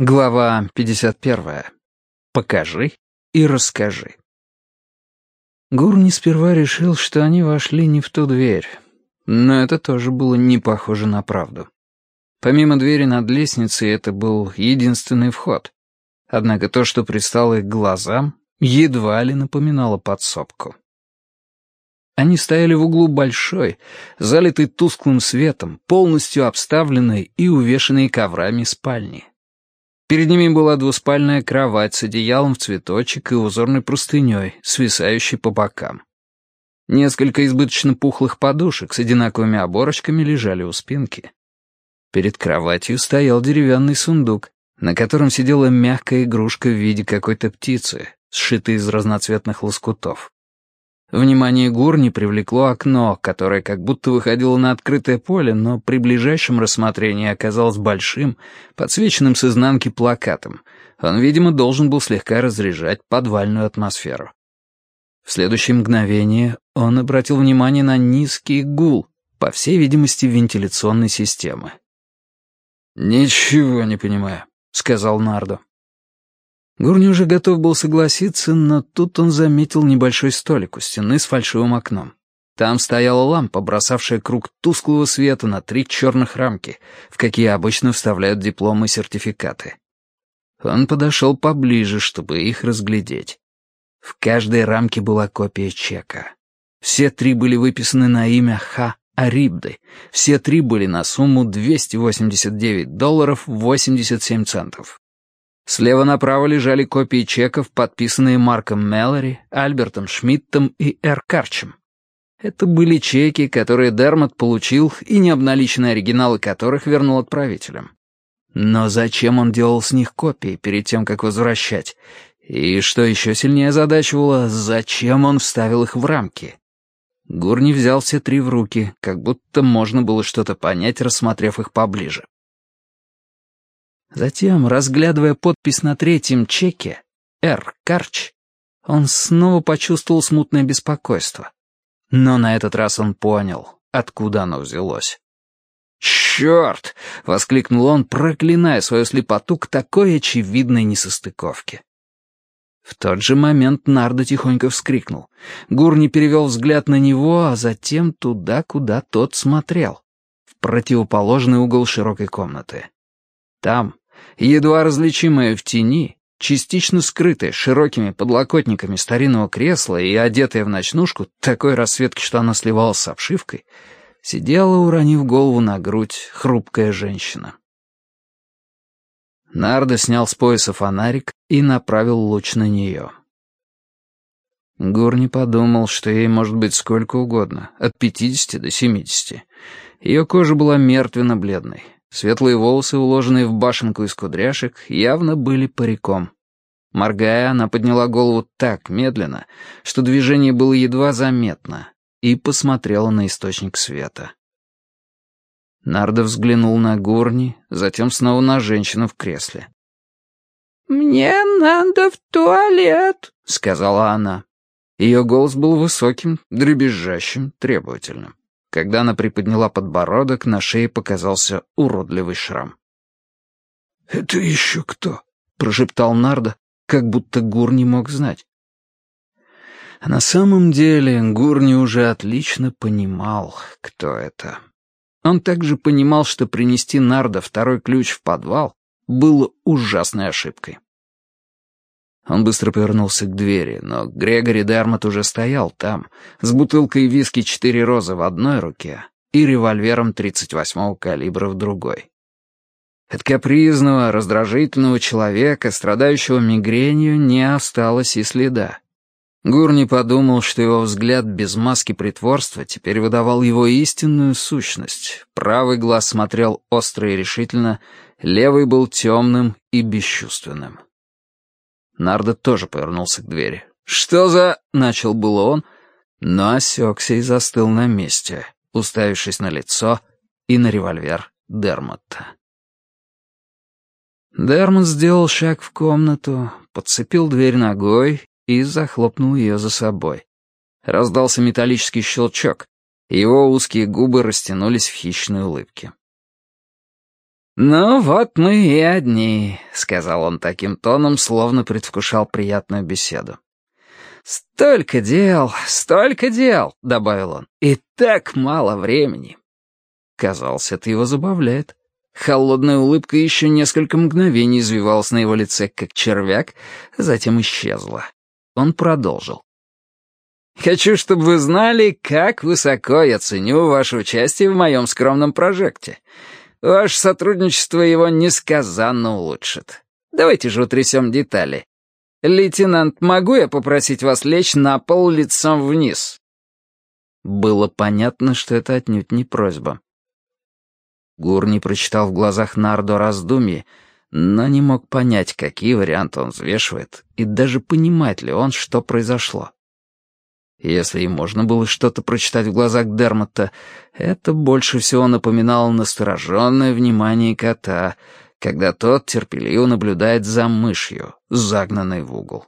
Глава 51. Покажи и расскажи. Гурни сперва решил, что они вошли не в ту дверь, но это тоже было не похоже на правду. Помимо двери над лестницей, это был единственный вход. Однако то, что пристало их глазам, едва ли напоминало подсобку. Они стояли в углу большой, залитой тусклым светом, полностью обставленной и увешанной коврами спальни. Перед ними была двуспальная кровать с одеялом в цветочек и узорной простыней, свисающей по бокам. Несколько избыточно пухлых подушек с одинаковыми оборочками лежали у спинки. Перед кроватью стоял деревянный сундук, на котором сидела мягкая игрушка в виде какой-то птицы, сшитая из разноцветных лоскутов. Внимание Гурни привлекло окно, которое как будто выходило на открытое поле, но при ближайшем рассмотрении оказалось большим, подсвеченным с изнанки плакатом. Он, видимо, должен был слегка разряжать подвальную атмосферу. В следующее мгновение он обратил внимание на низкий гул, по всей видимости, вентиляционной системы. «Ничего не понимаю», — сказал Нардо. Гурни уже готов был согласиться, но тут он заметил небольшой столик у стены с фальшивым окном. Там стояла лампа, бросавшая круг тусклого света на три черных рамки, в какие обычно вставляют дипломы и сертификаты. Он подошел поближе, чтобы их разглядеть. В каждой рамке была копия чека. Все три были выписаны на имя Ха Арибды. Все три были на сумму 289 долларов 87 центов. Слева направо лежали копии чеков, подписанные Марком Меллори, Альбертом Шмидтом и Эр Карчем. Это были чеки, которые Дермот получил, и необналиченные оригиналы которых вернул отправителям. Но зачем он делал с них копии перед тем, как возвращать? И, что еще сильнее озадачивало, зачем он вставил их в рамки? Гурни взял все три в руки, как будто можно было что-то понять, рассмотрев их поближе. Затем, разглядывая подпись на третьем чеке «Р. Карч», он снова почувствовал смутное беспокойство. Но на этот раз он понял, откуда оно взялось. «Черт!» — воскликнул он, проклиная свою слепоту к такой очевидной несостыковке. В тот же момент Нардо тихонько вскрикнул. Гурни перевел взгляд на него, а затем туда, куда тот смотрел, в противоположный угол широкой комнаты. Там, едва различимая в тени, частично скрытая широкими подлокотниками старинного кресла и одетая в ночнушку такой расцветки, что она сливалась с обшивкой, сидела, уронив голову на грудь, хрупкая женщина. Нардо снял с пояса фонарик и направил луч на нее. Гурни подумал, что ей может быть сколько угодно, от пятидесяти до семидесяти. Ее кожа была мертвенно-бледной. Светлые волосы, уложенные в башенку из кудряшек, явно были париком. Моргая, она подняла голову так медленно, что движение было едва заметно, и посмотрела на источник света. Нардо взглянул на Гурни, затем снова на женщину в кресле. «Мне надо в туалет», — сказала она. Ее голос был высоким, дребезжащим, требовательным. Когда она приподняла подбородок, на шее показался уродливый шрам. «Это еще кто?» — прошептал Нардо, как будто Гур не мог знать. А на самом деле Гурни уже отлично понимал, кто это. Он также понимал, что принести Нардо второй ключ в подвал было ужасной ошибкой. Он быстро повернулся к двери, но Грегори Дермот уже стоял там, с бутылкой виски «Четыре розы» в одной руке и револьвером 38-го калибра в другой. От капризного, раздражительного человека, страдающего мигренью, не осталось и следа. Гурни подумал, что его взгляд без маски притворства теперь выдавал его истинную сущность. Правый глаз смотрел остро и решительно, левый был темным и бесчувственным. Нардо тоже повернулся к двери. «Что за...» — начал было он, но осекся и застыл на месте, уставившись на лицо и на револьвер Дермотта. Дермот сделал шаг в комнату, подцепил дверь ногой и захлопнул ее за собой. Раздался металлический щелчок, его узкие губы растянулись в хищной улыбке. «Ну вот мы и одни», — сказал он таким тоном, словно предвкушал приятную беседу. «Столько дел, столько дел», — добавил он, — «и так мало времени». Казалось, это его забавляет. Холодная улыбка еще несколько мгновений извивалась на его лице, как червяк, затем исчезла. Он продолжил. «Хочу, чтобы вы знали, как высоко я ценю ваше участие в моем скромном прожекте. Ваше сотрудничество его несказанно улучшит. Давайте же утрясем детали. Лейтенант, могу я попросить вас лечь на пол лицом вниз?» Было понятно, что это отнюдь не просьба. Гурни прочитал в глазах Нардо раздумье, но не мог понять, какие варианты он взвешивает, и даже понимает ли он, что произошло. Если и можно было что-то прочитать в глазах Дермота, это больше всего напоминало настороженное внимание кота, когда тот терпеливо наблюдает за мышью, загнанной в угол.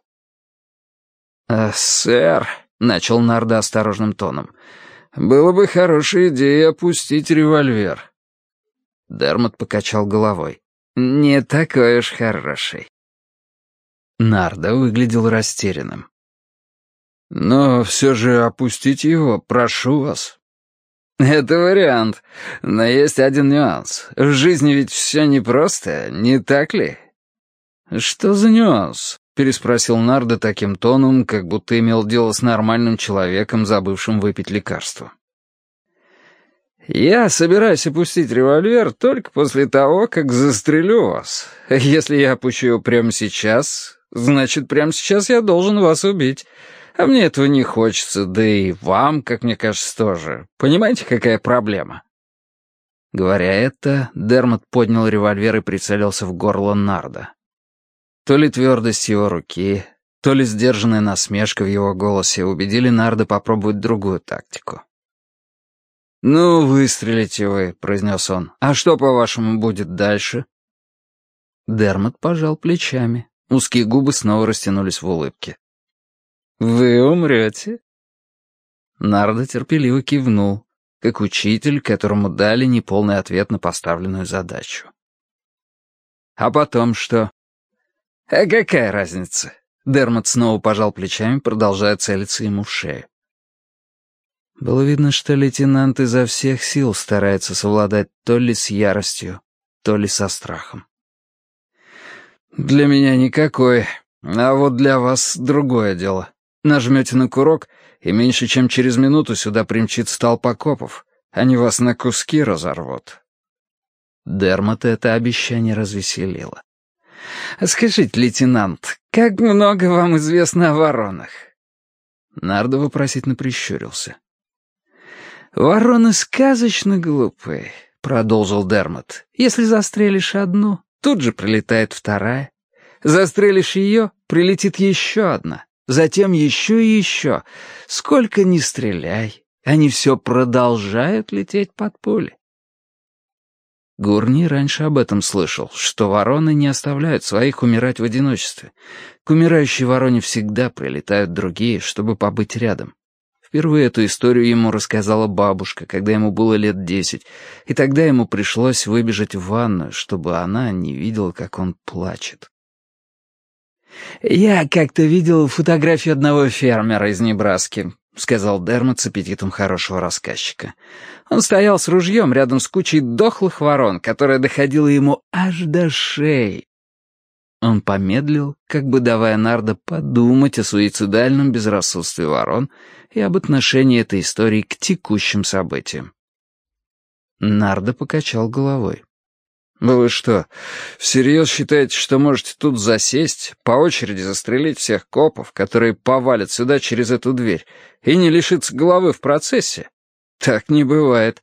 «А, сэр», — начал Нарда осторожным тоном, — «было бы хорошей идеей опустить револьвер». Дермот покачал головой. «Не такой уж хороший». Нарда выглядел растерянным. «Но все же опустите его, прошу вас». «Это вариант, но есть один нюанс. В жизни ведь все непросто, не так ли?» «Что за нюанс?» — переспросил Нарда таким тоном, как будто имел дело с нормальным человеком, забывшим выпить лекарство. «Я собираюсь опустить револьвер только после того, как застрелю вас. Если я опущу его прямо сейчас, значит, прямо сейчас я должен вас убить. А мне этого не хочется, да и вам, как мне кажется, тоже. Понимаете, какая проблема?» Говоря это, Дермот поднял револьвер и прицелился в горло Нарда. То ли твердость его руки, то ли сдержанная насмешка в его голосе убедили Нарда попробовать другую тактику. «Ну, выстрелите вы», — произнес он. «А что, по-вашему, будет дальше?» Дермот пожал плечами. Узкие губы снова растянулись в улыбке. «Вы умрете?» Нардо терпеливо кивнул, как учитель, которому дали неполный ответ на поставленную задачу. «А потом что?» «А какая разница?» Дермот снова пожал плечами, продолжая целиться ему в шею. Было видно, что лейтенант изо всех сил старается совладать то ли с яростью, то ли со страхом. «Для меня никакой, а вот для вас другое дело. Нажмете на курок, и меньше чем через минуту сюда примчится толпа копов. Они вас на куски разорвут». Дермота это обещание развеселило. «Скажите, лейтенант, как много вам известно о воронах?» Нардо вопросительно прищурился. «Вороны сказочно глупые», — продолжил Дермот. «Если застрелишь одну, тут же прилетает вторая. Застрелишь ее, прилетит еще одна, затем еще и еще. Сколько ни стреляй, они все продолжают лететь под пули». Гурни раньше об этом слышал, что вороны не оставляют своих умирать в одиночестве. К умирающей вороне всегда прилетают другие, чтобы побыть рядом. Впервые эту историю ему рассказала бабушка, когда ему было лет десять, и тогда ему пришлось выбежать в ванную, чтобы она не видела, как он плачет. «Я как-то видел фотографию одного фермера из Небраски», — сказал Дермот с аппетитом хорошего рассказчика. Он стоял с ружьем рядом с кучей дохлых ворон, которая доходила ему аж до шеи. Он помедлил, как бы давая Нардо подумать о суицидальном безрассудстве ворон и об отношении этой истории к текущим событиям. Нардо покачал головой. «Вы что, всерьез считаете, что можете тут засесть, по очереди застрелить всех копов, которые повалят сюда через эту дверь, и не лишиться головы в процессе? Так не бывает».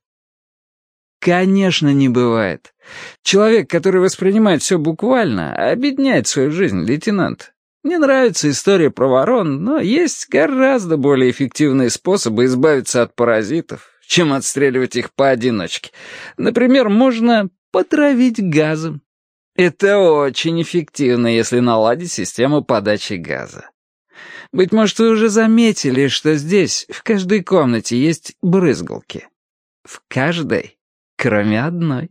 Конечно, не бывает. Человек, который воспринимает все буквально, обедняет свою жизнь, лейтенант. Мне нравится история про ворон, но есть гораздо более эффективные способы избавиться от паразитов, чем отстреливать их поодиночке. Например, можно потравить газом. Это очень эффективно, если наладить систему подачи газа. Быть может, вы уже заметили, что здесь, в каждой комнате, есть брызгалки. В каждой кроме одной.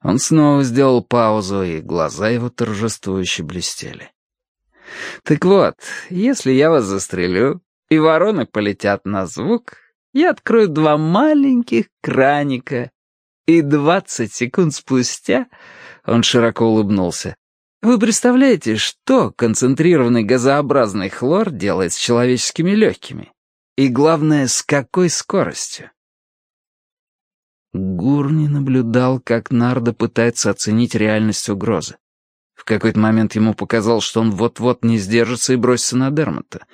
Он снова сделал паузу, и глаза его торжествующе блестели. «Так вот, если я вас застрелю, и вороны полетят на звук, я открою два маленьких краника, и двадцать секунд спустя...» Он широко улыбнулся. «Вы представляете, что концентрированный газообразный хлор делает с человеческими легкими? И главное, с какой скоростью?» Гурни наблюдал, как Нардо пытается оценить реальность угрозы. В какой-то момент ему показалось, что он вот-вот не сдержится и бросится на Дермота.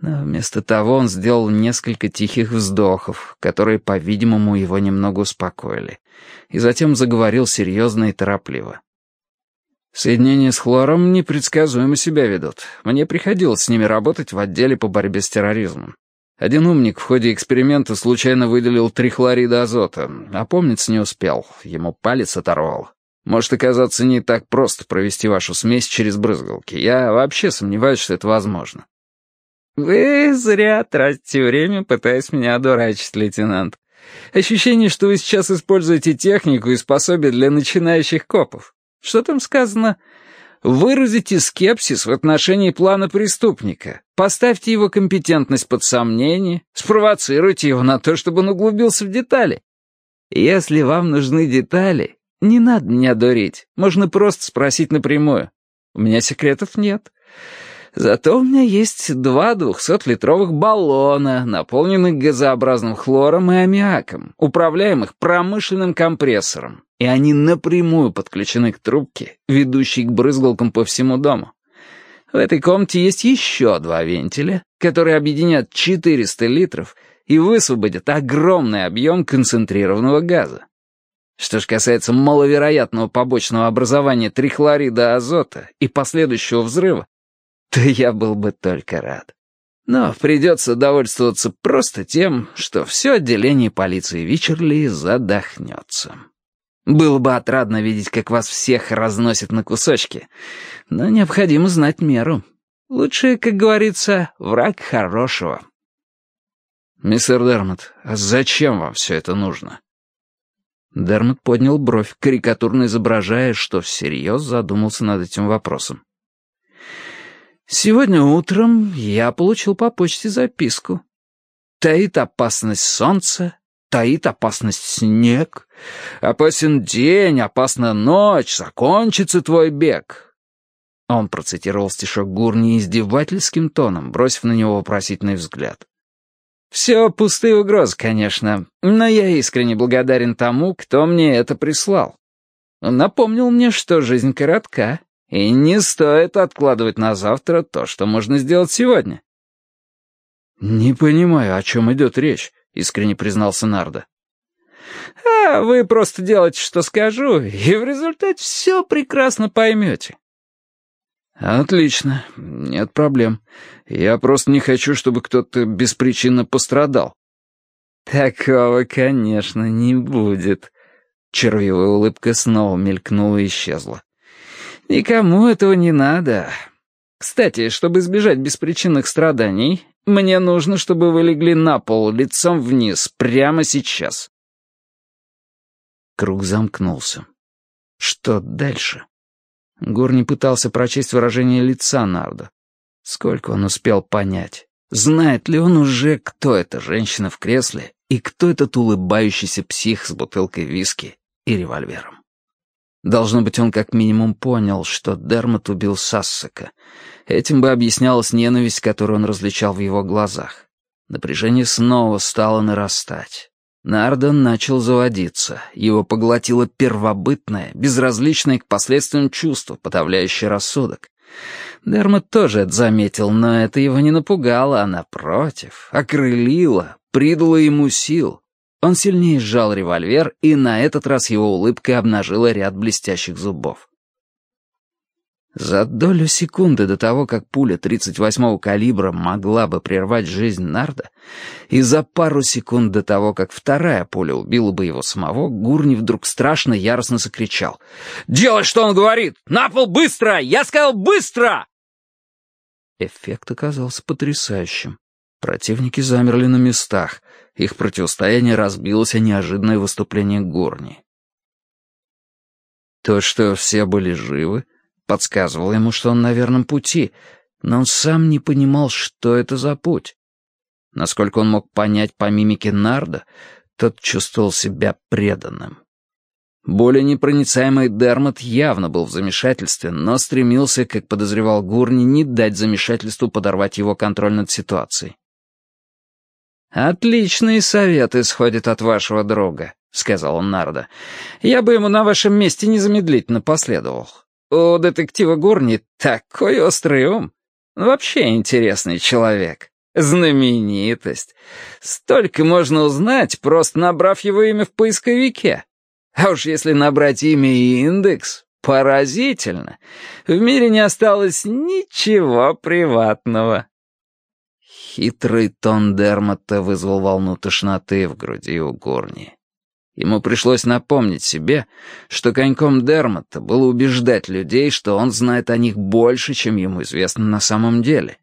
Но вместо того он сделал несколько тихих вздохов, которые, по-видимому, его немного успокоили, и затем заговорил серьезно и торопливо. «Соединения с хлором непредсказуемо себя ведут. Мне приходилось с ними работать в отделе по борьбе с терроризмом. Один умник в ходе эксперимента случайно выделил три хлорида азота. Опомниться не успел, ему палец оторвал. Может оказаться не так просто провести вашу смесь через брызгалки. Я вообще сомневаюсь, что это возможно. «Вы зря тратите время, пытаясь меня одурачить, лейтенант. Ощущение, что вы сейчас используете технику и способие для начинающих копов. Что там сказано? Выразите скепсис в отношении плана преступника, поставьте его компетентность под сомнение, спровоцируйте его на то, чтобы он углубился в детали. Если вам нужны детали, не надо меня дурить, можно просто спросить напрямую. У меня секретов нет. Зато у меня есть два двухсотлитровых баллона, наполненных газообразным хлором и аммиаком, управляемых промышленным компрессором, и они напрямую подключены к трубке, ведущей к брызгалкам по всему дому. В этой комнате есть еще два вентиля, которые объединят 400 литров и высвободят огромный объем концентрированного газа. Что ж касается маловероятного побочного образования трихлорида азота и последующего взрыва, то я был бы только рад. Но придется довольствоваться просто тем, что все отделение полиции Вичерли задохнется. Было бы отрадно видеть, как вас всех разносят на кусочки, но необходимо знать меру. Лучше, как говорится, враг хорошего. «Мистер Дермот, а зачем вам все это нужно?» Дермот поднял бровь, карикатурно изображая, что всерьез задумался над этим вопросом. Сегодня утром я получил по почте записку. Таит опасность солнца, таит опасность снег. Опасен день, опасна ночь, закончится твой бег. Он процитировал стишок Гурни издевательским тоном, бросив на него вопросительный взгляд. «Все пустые угрозы, конечно, но я искренне благодарен тому, кто мне это прислал. Напомнил мне, что жизнь коротка, и не стоит откладывать на завтра то, что можно сделать сегодня. «Не понимаю, о чем идет речь», — искренне признался Нарда. «А вы просто делайте, что скажу, и в результате все прекрасно поймете». «Отлично, нет проблем. Я просто не хочу, чтобы кто-то беспричинно пострадал». «Такого, конечно, не будет». Червивая улыбка снова мелькнула и исчезла. Никому этого не надо. Кстати, чтобы избежать беспричинных страданий, мне нужно, чтобы вы легли на пол лицом вниз прямо сейчас. Круг замкнулся. Что дальше? Гурни пытался прочесть выражение лица Нарда. Сколько он успел понять? Знает ли он уже, кто эта женщина в кресле и кто этот улыбающийся псих с бутылкой виски и револьвером? Должно быть, он как минимум понял, что Дермот убил Сассека. Этим бы объяснялась ненависть, которую он различал в его глазах. Напряжение снова стало нарастать. Нардон начал заводиться. Его поглотило первобытное, безразличное к последствиям чувство, подавляющее рассудок. Дермот тоже это заметил, но это его не напугало, а, напротив, окрылило, придало ему сил, он сильнее сжал револьвер, и на этот раз его улыбка обнажила ряд блестящих зубов. За долю секунды до того, как пуля 38-го калибра могла бы прервать жизнь Нарда, и за пару секунд до того, как вторая пуля убила бы его самого, Гурни вдруг страшно яростно закричал. «Делай, что он говорит! На пол быстро! Я сказал быстро!» Эффект оказался потрясающим. Противники замерли на местах. Их противостояние разбилось о неожиданное выступление Горни. То, что все были живы, подсказывало ему, что он на верном пути, но он сам не понимал, что это за путь. Насколько он мог понять по мимике Нарда, тот чувствовал себя преданным. Более непроницаемый Дермот явно был в замешательстве, но стремился, как подозревал Гурни, не дать замешательству подорвать его контроль над ситуацией. «Отличные советы исходят от вашего друга», — сказал он Нарда. «Я бы ему на вашем месте незамедлительно последовал. У детектива Гурни такой острый ум. Вообще интересный человек. Знаменитость. Столько можно узнать, просто набрав его имя в поисковике. А уж если набрать имя и индекс, поразительно. В мире не осталось ничего приватного. Хитрый тон Дермота вызвал волну тошноты в груди у Горни. Ему пришлось напомнить себе, что коньком Дермота было убеждать людей, что он знает о них больше, чем ему известно на самом деле.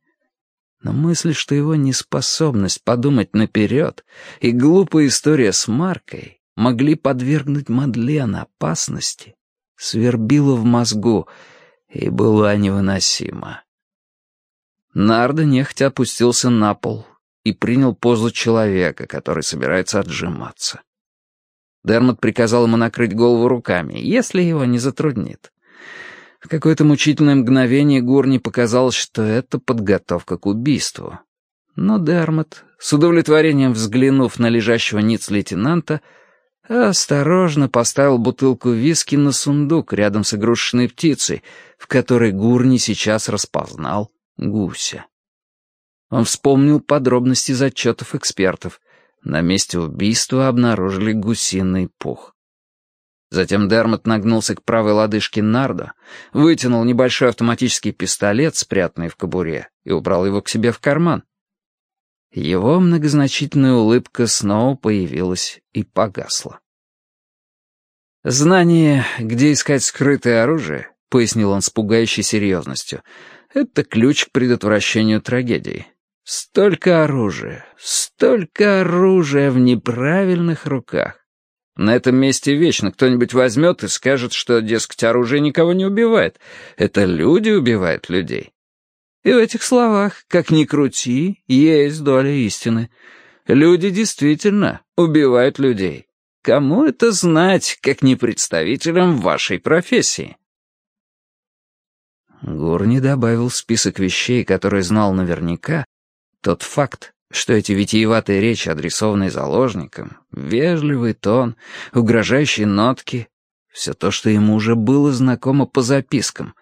Но мысль, что его неспособность подумать наперед и глупая история с Маркой могли подвергнуть Мадлен опасности, свербила в мозгу и была невыносима. Нарда нехотя опустился на пол и принял позу человека, который собирается отжиматься. Дермот приказал ему накрыть голову руками, если его не затруднит. В какое-то мучительное мгновение Гурни показалось, что это подготовка к убийству. Но Дермот, с удовлетворением взглянув на лежащего ниц лейтенанта, осторожно поставил бутылку виски на сундук рядом с игрушечной птицей, в которой Гурни сейчас распознал гуся. Он вспомнил подробности из отчетов экспертов. На месте убийства обнаружили гусиный пух. Затем Дермот нагнулся к правой лодыжке Нардо, вытянул небольшой автоматический пистолет, спрятанный в кобуре, и убрал его к себе в карман. Его многозначительная улыбка снова появилась и погасла. «Знание, где искать скрытое оружие», — пояснил он с пугающей серьезностью, — «это ключ к предотвращению трагедии. Столько оружия, столько оружия в неправильных руках. На этом месте вечно кто-нибудь возьмет и скажет, что, дескать, оружие никого не убивает. Это люди убивают людей. И в этих словах, как ни крути, есть доля истины. Люди действительно убивают людей. Кому это знать, как не представителям вашей профессии? Гурни добавил в список вещей, которые знал наверняка, тот факт, что эти витиеватые речи, адресованные заложникам, вежливый тон, угрожающие нотки, все то, что ему уже было знакомо по запискам,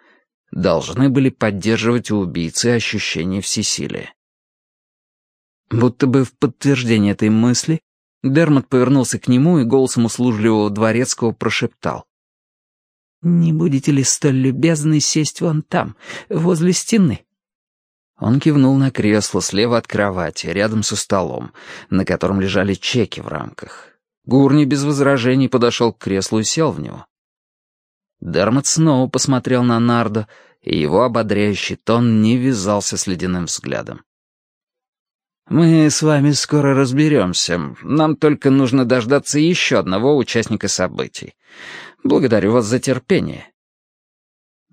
должны были поддерживать у убийцы ощущение всесилия. Будто бы в подтверждение этой мысли Дермот повернулся к нему и голосом услужливого дворецкого прошептал. «Не будете ли столь любезны сесть вон там, возле стены?» Он кивнул на кресло слева от кровати, рядом со столом, на котором лежали чеки в рамках. Гурни без возражений подошел к креслу и сел в него. Дермот снова посмотрел на Нардо, и его ободряющий тон не вязался с ледяным взглядом. «Мы с вами скоро разберемся. Нам только нужно дождаться еще одного участника событий. Благодарю вас за терпение.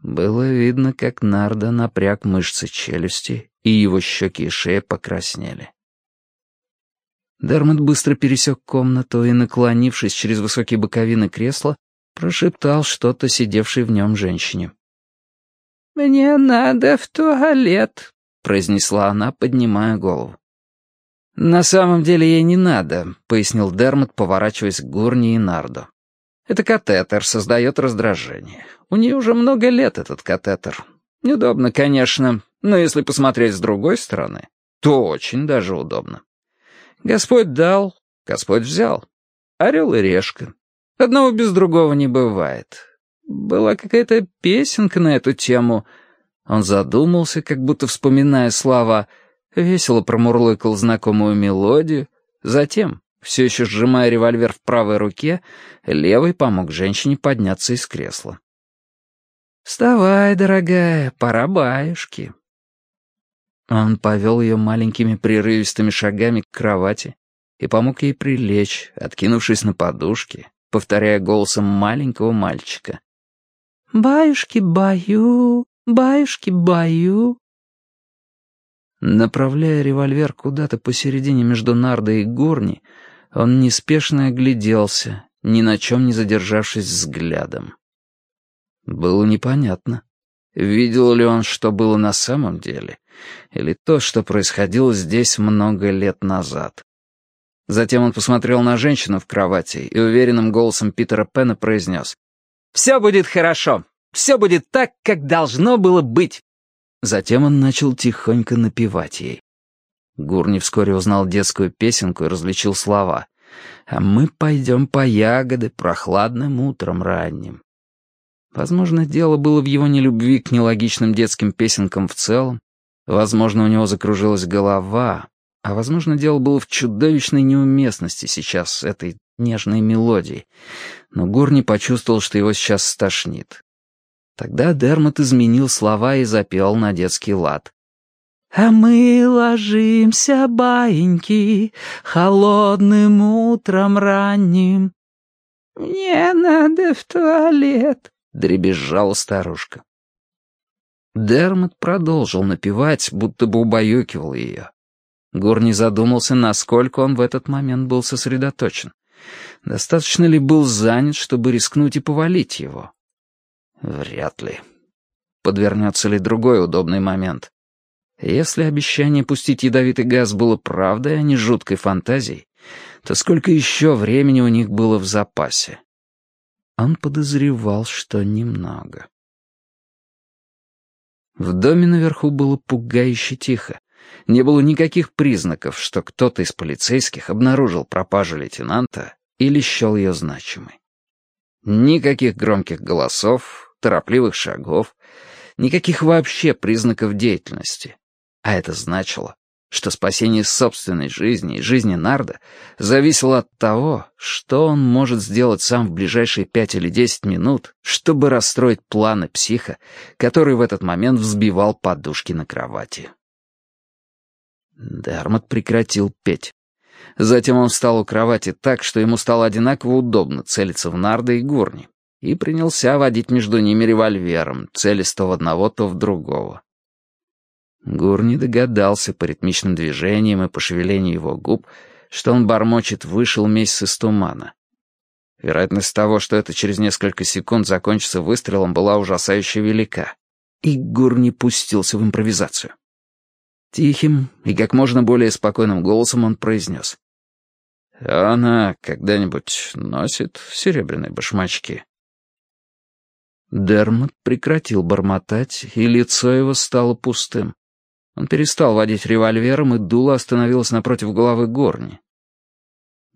Было видно, как Нарда напряг мышцы челюсти, и его щеки и шея покраснели. Дермот быстро пересек комнату и, наклонившись через высокие боковины кресла, прошептал что-то сидевшей в нем женщине. «Мне надо в туалет», — произнесла она, поднимая голову. «На самом деле ей не надо», — пояснил Дермот, поворачиваясь к Гурни и Нардо. «Это катетер создает раздражение. У нее уже много лет этот катетер. Неудобно, конечно, но если посмотреть с другой стороны, то очень даже удобно. Господь дал, Господь взял. Орел и решка. Одного без другого не бывает. Была какая-то песенка на эту тему. Он задумался, как будто вспоминая слова, весело промурлыкал знакомую мелодию, затем, все еще сжимая револьвер в правой руке, левый помог женщине подняться из кресла. «Вставай, дорогая, пора баюшки». Он повел ее маленькими прерывистыми шагами к кровати и помог ей прилечь, откинувшись на подушке, повторяя голосом маленького мальчика. «Баюшки-баю, баюшки-баю». Направляя револьвер куда-то посередине между нардой и горни, он неспешно огляделся, ни на чем не задержавшись взглядом. Было непонятно, видел ли он, что было на самом деле, или то, что происходило здесь много лет назад. Затем он посмотрел на женщину в кровати и уверенным голосом Питера Пена произнес «Все будет хорошо, все будет так, как должно было быть». Затем он начал тихонько напевать ей. Гурни вскоре узнал детскую песенку и различил слова. «А мы пойдем по ягоды прохладным утром ранним». Возможно, дело было в его нелюбви к нелогичным детским песенкам в целом. Возможно, у него закружилась голова. А возможно, дело было в чудовищной неуместности сейчас этой нежной мелодии. Но Гурни почувствовал, что его сейчас стошнит. Тогда Дермот изменил слова и запел на детский лад. «А мы ложимся, баиньки, холодным утром ранним». «Мне надо в туалет», — дребезжала старушка. Дермот продолжил напевать, будто бы убаюкивал ее. Гурни задумался, насколько он в этот момент был сосредоточен. Достаточно ли был занят, чтобы рискнуть и повалить его? Вряд ли. Подвернется ли другой удобный момент? Если обещание пустить ядовитый газ было правдой, а не жуткой фантазией, то сколько еще времени у них было в запасе? Он подозревал, что немного. В доме наверху было пугающе тихо. Не было никаких признаков, что кто-то из полицейских обнаружил пропажу лейтенанта или счел ее значимой. Никаких громких голосов, торопливых шагов, никаких вообще признаков деятельности. А это значило, что спасение собственной жизни и жизни Нарда зависело от того, что он может сделать сам в ближайшие пять или десять минут, чтобы расстроить планы психа, который в этот момент взбивал подушки на кровати. Дермот прекратил петь. Затем он встал у кровати так, что ему стало одинаково удобно целиться в Нарда и Горни и принялся водить между ними револьвером, целясь то в одного, то в другого. Гурни догадался по ритмичным движениям и по шевелению его губ, что он бормочет «вышел месяц из тумана». Вероятность того, что это через несколько секунд закончится выстрелом, была ужасающе велика. И Гурни пустился в импровизацию. Тихим и как можно более спокойным голосом он произнес. «Она когда-нибудь носит серебряные башмачки?» Дермот прекратил бормотать, и лицо его стало пустым. Он перестал водить револьвером, и дуло остановилось напротив головы Горни.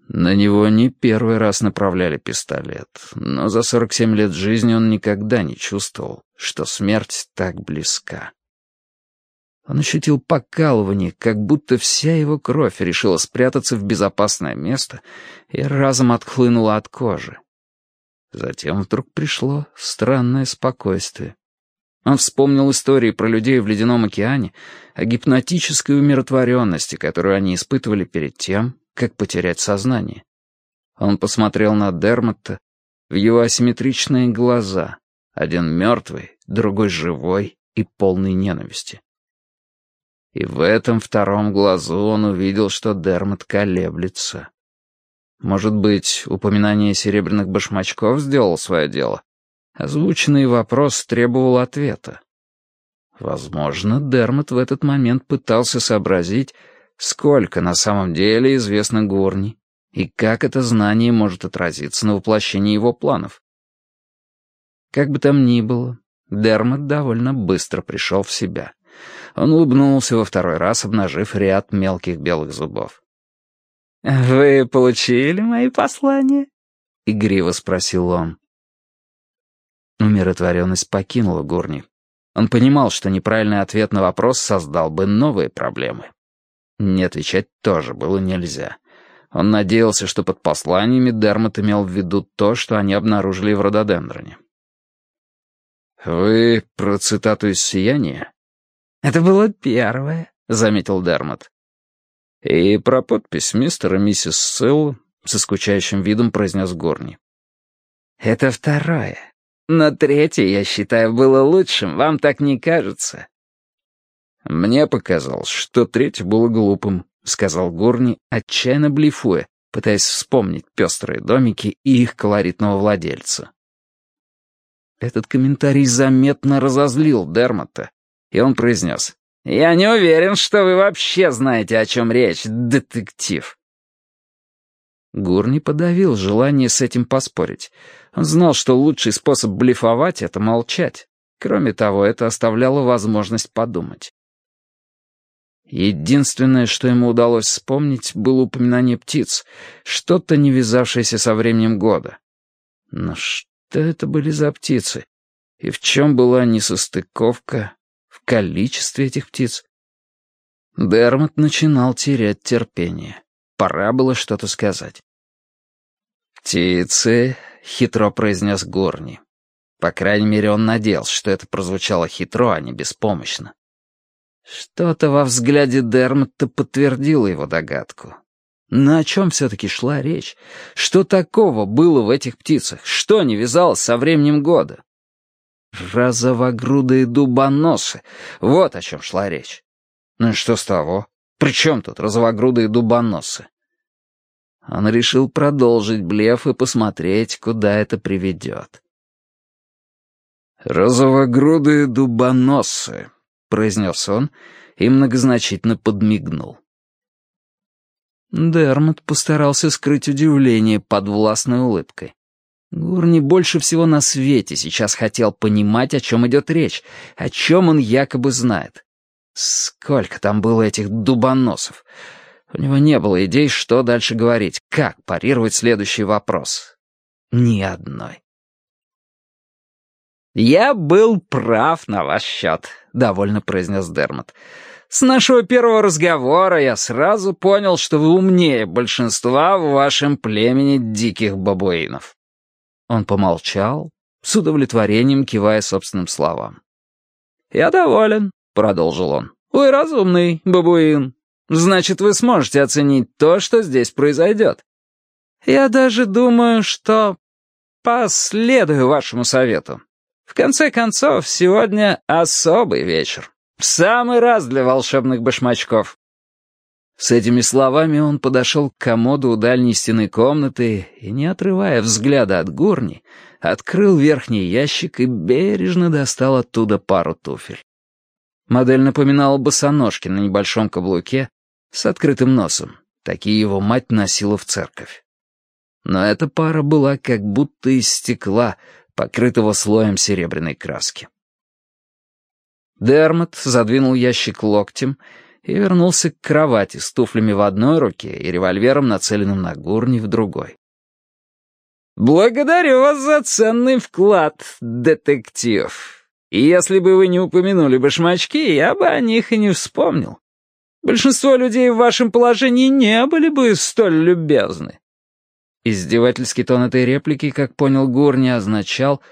На него не первый раз направляли пистолет, но за 47 лет жизни он никогда не чувствовал, что смерть так близка. Он ощутил покалывание, как будто вся его кровь решила спрятаться в безопасное место и разом отхлынула от кожи. Затем вдруг пришло странное спокойствие. Он вспомнил истории про людей в Ледяном океане, о гипнотической умиротворенности, которую они испытывали перед тем, как потерять сознание. Он посмотрел на Дермотта, в его асимметричные глаза, один мертвый, другой живой и полный ненависти. И в этом втором глазу он увидел, что Дермот колеблется. Может быть, упоминание серебряных башмачков сделал свое дело? Озвученный вопрос требовал ответа. Возможно, Дермот в этот момент пытался сообразить, сколько на самом деле известно Горни и как это знание может отразиться на воплощении его планов. Как бы там ни было, Дермот довольно быстро пришел в себя. Он улыбнулся во второй раз, обнажив ряд мелких белых зубов. «Вы получили мои послания?» — игриво спросил он. Умиротворенность покинула Гурни. Он понимал, что неправильный ответ на вопрос создал бы новые проблемы. Не отвечать тоже было нельзя. Он надеялся, что под посланиями Дермот имел в виду то, что они обнаружили в рододендроне. «Вы про цитату из «Сияния»?» «Это было первое», — заметил Дермот. «И про подпись мистера и миссис Силл», — со скучающим видом произнес Горни. «Это второе. Но третье, я считаю, было лучшим, вам так не кажется?» «Мне показалось, что третье было глупым», — сказал Горни, отчаянно блефуя, пытаясь вспомнить пестрые домики и их колоритного владельца. Этот комментарий заметно разозлил Дермота, и он произнес. «Я не уверен, что вы вообще знаете, о чем речь, детектив». Гурни подавил желание с этим поспорить. Он знал, что лучший способ блефовать — это молчать. Кроме того, это оставляло возможность подумать. Единственное, что ему удалось вспомнить, было упоминание птиц, что-то не вязавшееся со временем года. Но что это были за птицы? И в чем была несостыковка в количестве этих птиц? Дермот начинал терять терпение. Пора было что-то сказать. «Птицы», — хитро произнес Горни. По крайней мере, он надеялся, что это прозвучало хитро, а не беспомощно. Что-то во взгляде Дермотта подтвердило его догадку. Но о чем все-таки шла речь? Что такого было в этих птицах? Что не вязалось со временем года? Розовогрудые дубоносы. Вот о чем шла речь. Ну и что с того? При чем тут розовогрудые дубоносы? Он решил продолжить блеф и посмотреть, куда это приведет. «Розовогрудые дубоносы», — произнес он и многозначительно подмигнул. Дермот постарался скрыть удивление под властной улыбкой. Гурни больше всего на свете сейчас хотел понимать, о чем идет речь, о чем он якобы знает. Сколько там было этих дубоносов? У него не было идей, что дальше говорить, как парировать следующий вопрос. Ни одной. «Я был прав на ваш счет», — довольно произнес Дермот. «С нашего первого разговора я сразу понял, что вы умнее большинства в вашем племени диких бабуинов». Он помолчал, с удовлетворением кивая собственным словам. «Я доволен», — продолжил он. «Вы разумный бабуин. Значит, вы сможете оценить то, что здесь произойдет. Я даже думаю, что последую вашему совету. В конце концов, сегодня особый вечер. В самый раз для волшебных башмачков. С этими словами он подошел к комоду у дальней стены комнаты и, не отрывая взгляда от горни, открыл верхний ящик и бережно достал оттуда пару туфель. Модель напоминала босоножки на небольшом каблуке с открытым носом. Такие его мать носила в церковь. Но эта пара была как будто из стекла, покрытого слоем серебряной краски. Дермот задвинул ящик локтем и вернулся к кровати с туфлями в одной руке и револьвером, нацеленным на гурни, в другой. «Благодарю вас за ценный вклад, детектив. И если бы вы не упомянули башмачки, я бы о них и не вспомнил. Большинство людей в вашем положении не были бы столь любезны. Издевательский тон этой реплики, как понял Гурни, означал,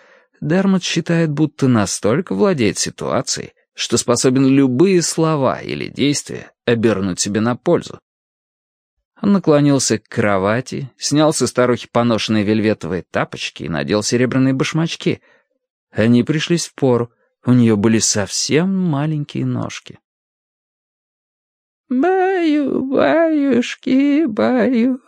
Дермот считает, будто настолько владеет ситуацией, что способен любые слова или действия обернуть себе на пользу. Он наклонился к кровати, снял со старухи поношенные вельветовые тапочки и надел серебряные башмачки. Они пришлись в пору, у нее были совсем маленькие ножки. «Баю, баюшки, баю»,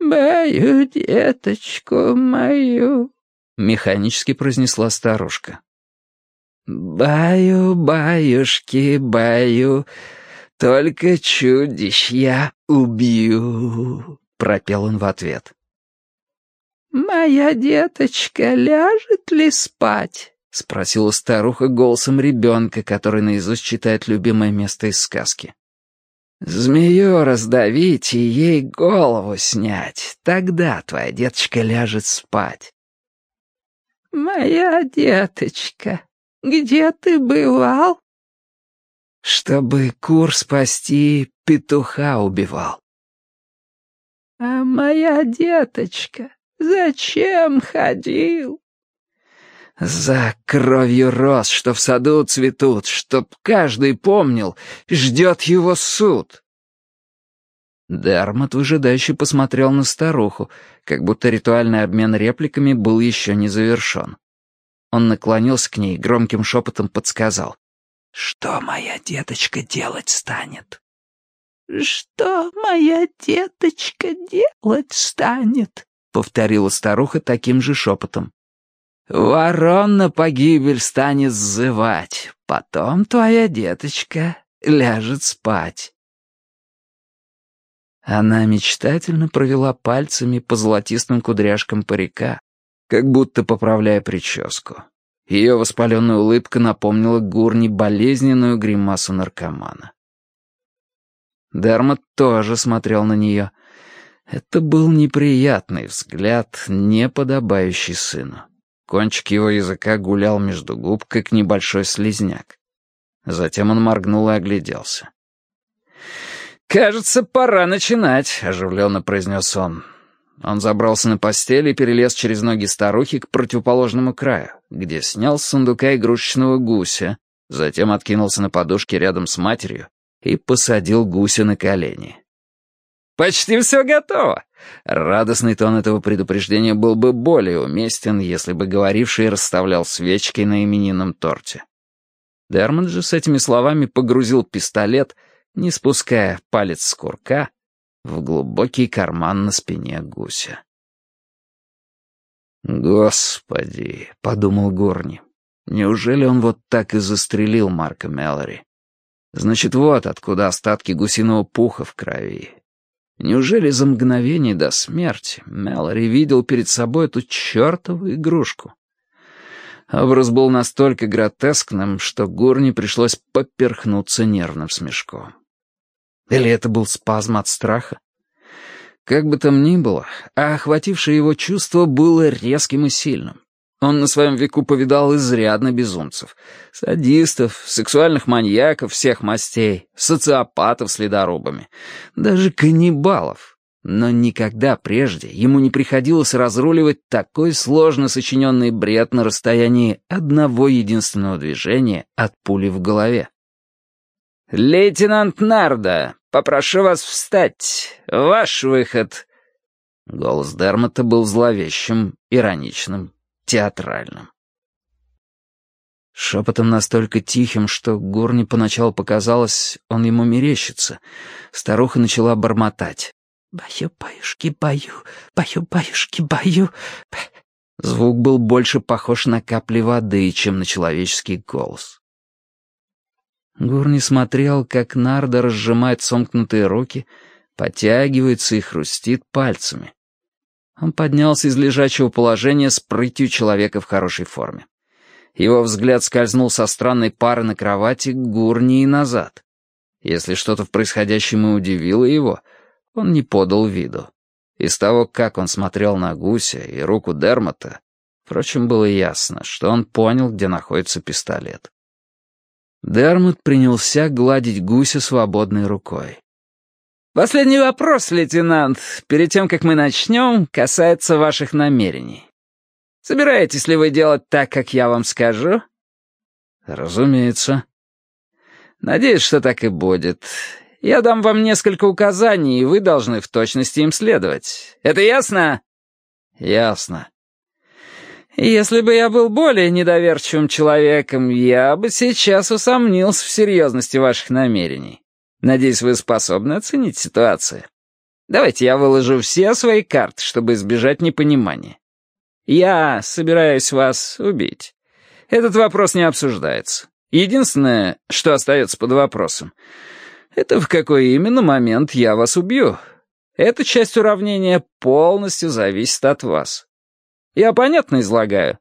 «Баю, деточку мою», — механически произнесла старушка. «Баю, баюшки, баю, только чудищ я убью», — пропел он в ответ. «Моя деточка ляжет ли спать?» — спросила старуха голосом ребенка, который наизусть читает любимое место из сказки. Змею раздавить и ей голову снять. Тогда твоя деточка ляжет спать. Моя деточка, где ты бывал? Чтобы кур спасти, петуха убивал. А моя деточка зачем ходил? За кровью роз, что в саду цветут, чтоб каждый помнил, ждет его суд. Дермат выжидающе посмотрел на старуху, как будто ритуальный обмен репликами был еще не завершен. Он наклонился к ней и громким шепотом подсказал. «Что моя деточка делать станет?» «Что моя деточка делать станет?» — повторила старуха таким же шепотом. «Ворон на погибель станет зывать, потом твоя деточка ляжет спать». Она мечтательно провела пальцами по золотистым кудряшкам парика, как будто поправляя прическу. Ее воспаленная улыбка напомнила Гурни болезненную гримасу наркомана. Дермот тоже смотрел на нее. Это был неприятный взгляд, не подобающий сыну. Кончик его языка гулял между губ, как небольшой слизняк. Затем он моргнул и огляделся. «Кажется, пора начинать», — оживленно произнес он. Он забрался на постель и перелез через ноги старухи к противоположному краю, где снял с сундука игрушечного гуся, затем откинулся на подушке рядом с матерью и посадил гуся на колени. «Почти все готово!» Радостный тон этого предупреждения был бы более уместен, если бы говоривший расставлял свечки на именинном торте. Дермонд же с этими словами погрузил пистолет, не спуская палец с курка, в глубокий карман на спине гуся. «Господи!» — подумал Горни. «Неужели он вот так и застрелил Марка Меллори? Значит, вот откуда остатки гусиного пуха в крови. Неужели за мгновение до смерти Меллори видел перед собой эту чертову игрушку? Образ был настолько гротескным, что Гурни пришлось поперхнуться нервным смешком. Или это был спазм от страха? Как бы там ни было, а охватившее его чувство было резким и сильным. Он на своем веку повидал изрядно безумцев. Садистов, сексуальных маньяков всех мастей, социопатов с ледорубами, даже каннибалов. Но никогда прежде ему не приходилось разруливать такой сложно сочиненный бред на расстоянии одного единственного движения от пули в голове. «Лейтенант Нарда, попрошу вас встать. Ваш выход». Голос Дермота был зловещим, ироничным, театральным. Шепотом настолько тихим, что Гурни поначалу показалось, он ему мерещится. Старуха начала бормотать. «Баю-баюшки, баю, баю-баюшки, баю». Звук был больше похож на капли воды, чем на человеческий голос. Гурни смотрел, как Нарда разжимает сомкнутые руки, потягивается и хрустит пальцами. Он поднялся из лежачего положения с прытью человека в хорошей форме. Его взгляд скользнул со странной пары на кровати к Гурни и назад. Если что-то в происходящем и удивило его, он не подал виду. Из того, как он смотрел на гуся и руку Дермота, впрочем, было ясно, что он понял, где находится пистолет. Дермот принялся гладить гуся свободной рукой. «Последний вопрос, лейтенант, перед тем, как мы начнем, касается ваших намерений. Собираетесь ли вы делать так, как я вам скажу?» «Разумеется». «Надеюсь, что так и будет. Я дам вам несколько указаний, и вы должны в точности им следовать. Это ясно?» «Ясно». Если бы я был более недоверчивым человеком, я бы сейчас усомнился в серьезности ваших намерений. Надеюсь, вы способны оценить ситуацию. Давайте я выложу все свои карты, чтобы избежать непонимания. Я собираюсь вас убить. Этот вопрос не обсуждается. Единственное, что остается под вопросом, это в какой именно момент я вас убью. Эта часть уравнения полностью зависит от вас. Я понятно излагаю?»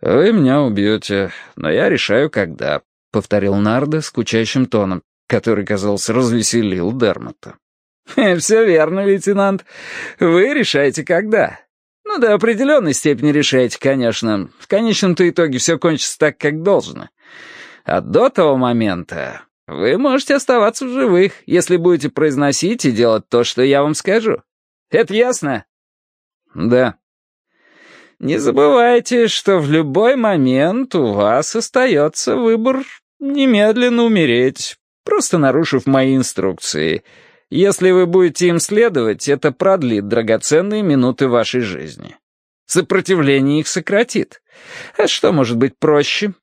«Вы меня убьете, но я решаю, когда», — повторил Нарда скучающим тоном, который, казалось, развеселил Дермота. «Все верно, лейтенант. Вы решаете, когда. Ну, до определенной степени решаете, конечно. В конечном-то итоге все кончится так, как должно. А до того момента вы можете оставаться в живых, если будете произносить и делать то, что я вам скажу. Это ясно?» «Да», не забывайте, что в любой момент у вас остается выбор немедленно умереть, просто нарушив мои инструкции. Если вы будете им следовать, это продлит драгоценные минуты вашей жизни. Сопротивление их сократит. А что может быть проще?»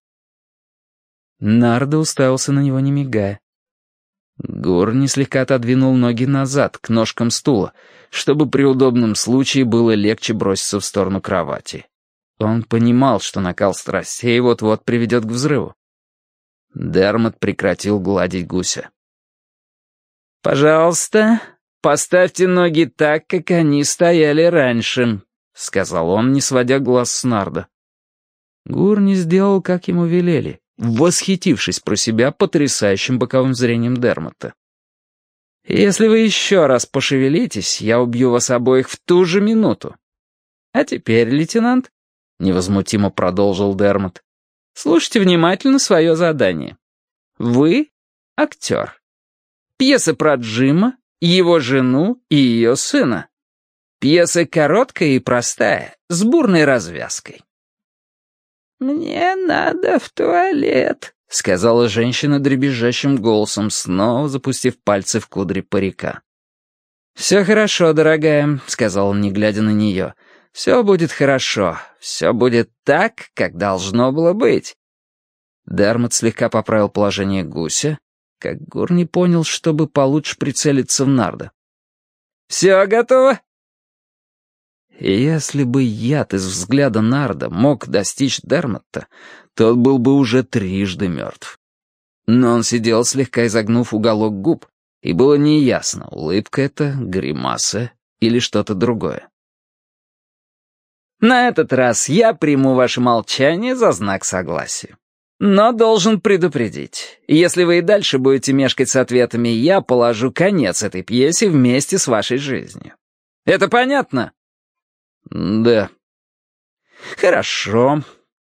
Нардо уставился на него, не мигая. Горни слегка отодвинул ноги назад, к ножкам стула, чтобы при удобном случае было легче броситься в сторону кровати. Он понимал, что накал страстей вот-вот приведет к взрыву. Дермот прекратил гладить гуся. «Пожалуйста, поставьте ноги так, как они стояли раньше», — сказал он, не сводя глаз с Нарда. Гурни сделал, как ему велели, восхитившись про себя потрясающим боковым зрением Дермота. «Если вы еще раз пошевелитесь, я убью вас обоих в ту же минуту. А теперь, лейтенант, — невозмутимо продолжил Дермот. «Слушайте внимательно свое задание. Вы — актер. Пьеса про Джима, его жену и ее сына. Пьеса короткая и простая, с бурной развязкой». «Мне надо в туалет», — сказала женщина дребезжащим голосом, снова запустив пальцы в кудри парика. «Все хорошо, дорогая», — сказал он, не глядя на нее. Все будет хорошо. Все будет так, как должно было быть». Дермот слегка поправил положение гуся, как не понял, чтобы получше прицелиться в Нарда. «Все готово?» Если бы яд из взгляда Нарда мог достичь Дермотта, тот был бы уже трижды мертв. Но он сидел, слегка изогнув уголок губ, и было неясно, улыбка это, гримаса или что-то другое. На этот раз я приму ваше молчание за знак согласия. Но должен предупредить, если вы и дальше будете мешкать с ответами, я положу конец этой пьесе вместе с вашей жизнью. Это понятно? Да. Хорошо.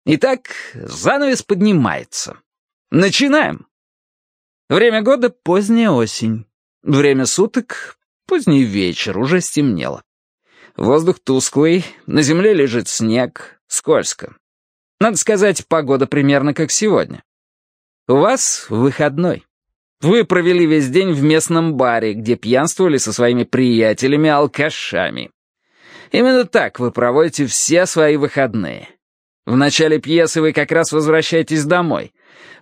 Итак, занавес поднимается. Начинаем. Время года — поздняя осень. Время суток — поздний вечер, уже стемнело. Воздух тусклый, на земле лежит снег, скользко. Надо сказать, погода примерно как сегодня. У вас выходной. Вы провели весь день в местном баре, где пьянствовали со своими приятелями-алкашами. Именно так вы проводите все свои выходные. В начале пьесы вы как раз возвращаетесь домой.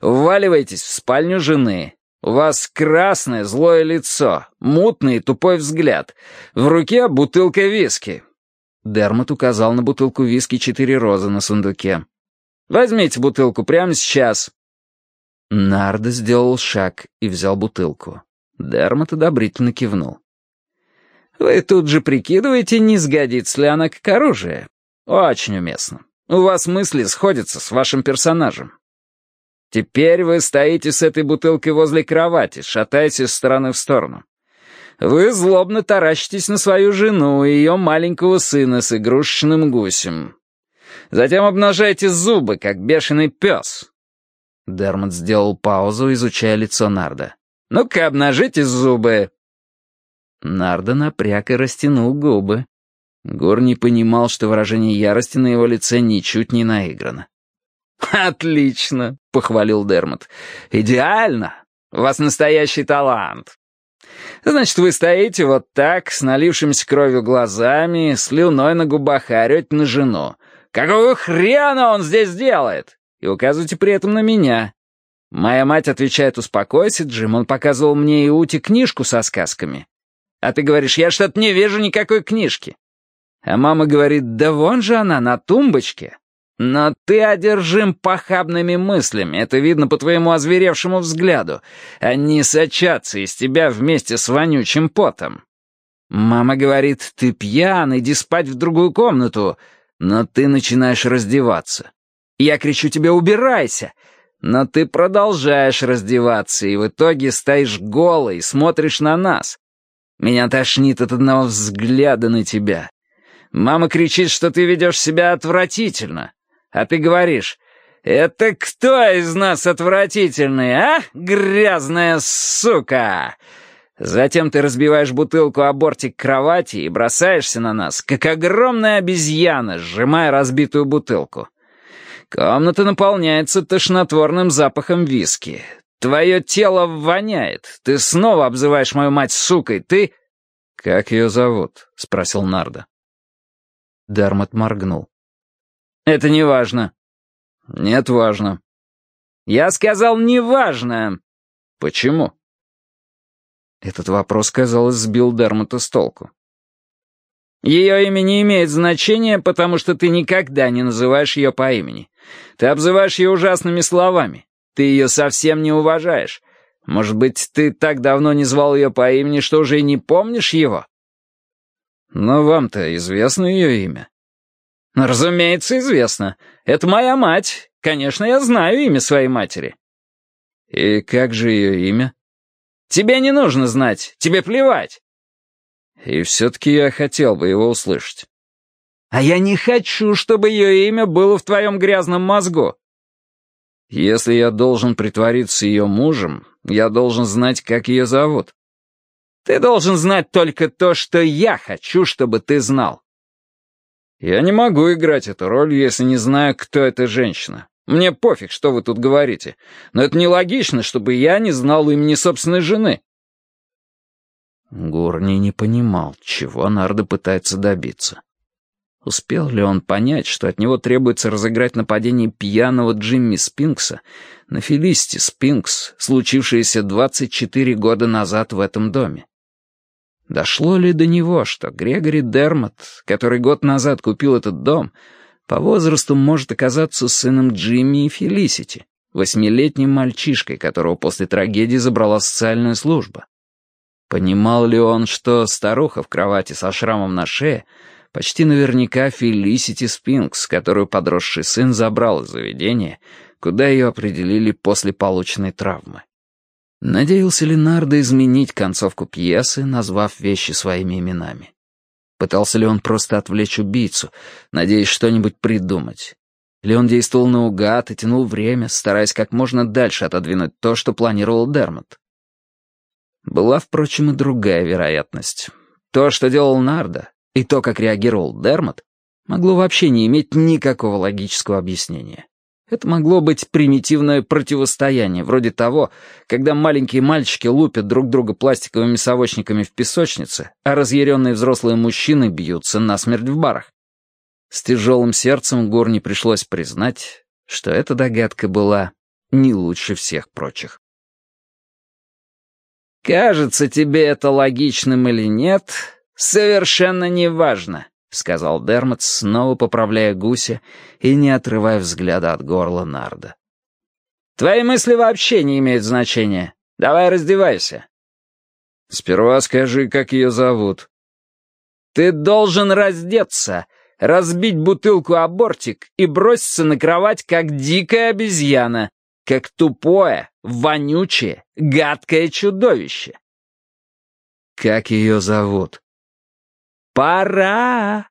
Вваливаетесь в спальню жены, у вас красное злое лицо, мутный тупой взгляд. В руке бутылка виски». Дермот указал на бутылку виски «Четыре розы» на сундуке. «Возьмите бутылку прямо сейчас». Нардо сделал шаг и взял бутылку. Дермот одобрительно кивнул. «Вы тут же прикидываете, не сгодится ли она как оружие. Очень уместно. У вас мысли сходятся с вашим персонажем. Теперь вы стоите с этой бутылкой возле кровати, шатаясь из стороны в сторону. Вы злобно таращитесь на свою жену и ее маленького сына с игрушечным гусем. Затем обнажаете зубы, как бешеный пес. Дермот сделал паузу, изучая лицо Нарда. «Ну-ка, обнажите зубы!» Нарда напряг и растянул губы. Гор не понимал, что выражение ярости на его лице ничуть не наиграно. «Отлично!» — похвалил Дермот. «Идеально! У вас настоящий талант!» «Значит, вы стоите вот так, с налившимися кровью глазами, слюной на губах и орете на жену. Какого хрена он здесь делает?» И указываете при этом на меня. Моя мать отвечает «Успокойся, Джим, он показывал мне и Ути книжку со сказками». А ты говоришь «Я что-то не вижу никакой книжки». А мама говорит «Да вон же она, на тумбочке». Но ты одержим похабными мыслями, это видно по твоему озверевшему взгляду. Они сочатся из тебя вместе с вонючим потом. Мама говорит, ты пьян, иди спать в другую комнату, но ты начинаешь раздеваться. Я кричу тебе, убирайся, но ты продолжаешь раздеваться, и в итоге стоишь голый, смотришь на нас. Меня тошнит от одного взгляда на тебя. Мама кричит, что ты ведешь себя отвратительно. А ты говоришь, «Это кто из нас отвратительный, а, грязная сука?» Затем ты разбиваешь бутылку о бортик кровати и бросаешься на нас, как огромная обезьяна, сжимая разбитую бутылку. Комната наполняется тошнотворным запахом виски. Твое тело воняет. Ты снова обзываешь мою мать сукой. Ты... «Как ее зовут?» — спросил Нарда. Дермот моргнул. «Это не важно». «Нет, важно». «Я сказал, не важно». «Почему?» Этот вопрос, казалось, сбил Дермота с толку. Ее имя не имеет значения, потому что ты никогда не называешь ее по имени. Ты обзываешь ее ужасными словами. Ты ее совсем не уважаешь. Может быть, ты так давно не звал ее по имени, что уже и не помнишь его? Но вам-то известно ее имя. Ну, разумеется, известно. Это моя мать. Конечно, я знаю имя своей матери. И как же ее имя? Тебе не нужно знать. Тебе плевать. И все-таки я хотел бы его услышать. А я не хочу, чтобы ее имя было в твоем грязном мозгу. Если я должен притвориться ее мужем, я должен знать, как ее зовут. Ты должен знать только то, что я хочу, чтобы ты знал. Я не могу играть эту роль, если не знаю, кто эта женщина. Мне пофиг, что вы тут говорите. Но это нелогично, чтобы я не знал имени собственной жены. Гурни не понимал, чего Нардо пытается добиться. Успел ли он понять, что от него требуется разыграть нападение пьяного Джимми Спинкса на Фелисти Спинкс, случившееся 24 года назад в этом доме? Дошло ли до него, что Грегори Дермот, который год назад купил этот дом, по возрасту может оказаться сыном Джимми и Фелисити, восьмилетним мальчишкой, которого после трагедии забрала социальная служба? Понимал ли он, что старуха в кровати со шрамом на шее почти наверняка Фелисити Спинкс, которую подросший сын забрал из заведения, куда ее определили после полученной травмы? Надеялся ли Нардо изменить концовку пьесы, назвав вещи своими именами? Пытался ли он просто отвлечь убийцу, надеясь что-нибудь придумать? Или он действовал наугад и тянул время, стараясь как можно дальше отодвинуть то, что планировал Дермот? Была, впрочем, и другая вероятность. То, что делал Нарда, и то, как реагировал Дермот, могло вообще не иметь никакого логического объяснения. Это могло быть примитивное противостояние, вроде того, когда маленькие мальчики лупят друг друга пластиковыми совочниками в песочнице, а разъяренные взрослые мужчины бьются насмерть в барах. С тяжелым сердцем Горни пришлось признать, что эта догадка была не лучше всех прочих. «Кажется тебе это логичным или нет, совершенно неважно», — сказал Дермот, снова поправляя гуся и не отрывая взгляда от горла Нарда. «Твои мысли вообще не имеют значения. Давай раздевайся». «Сперва скажи, как ее зовут». «Ты должен раздеться, разбить бутылку о бортик и броситься на кровать, как дикая обезьяна, как тупое, вонючее, гадкое чудовище. Как ее зовут? Пора!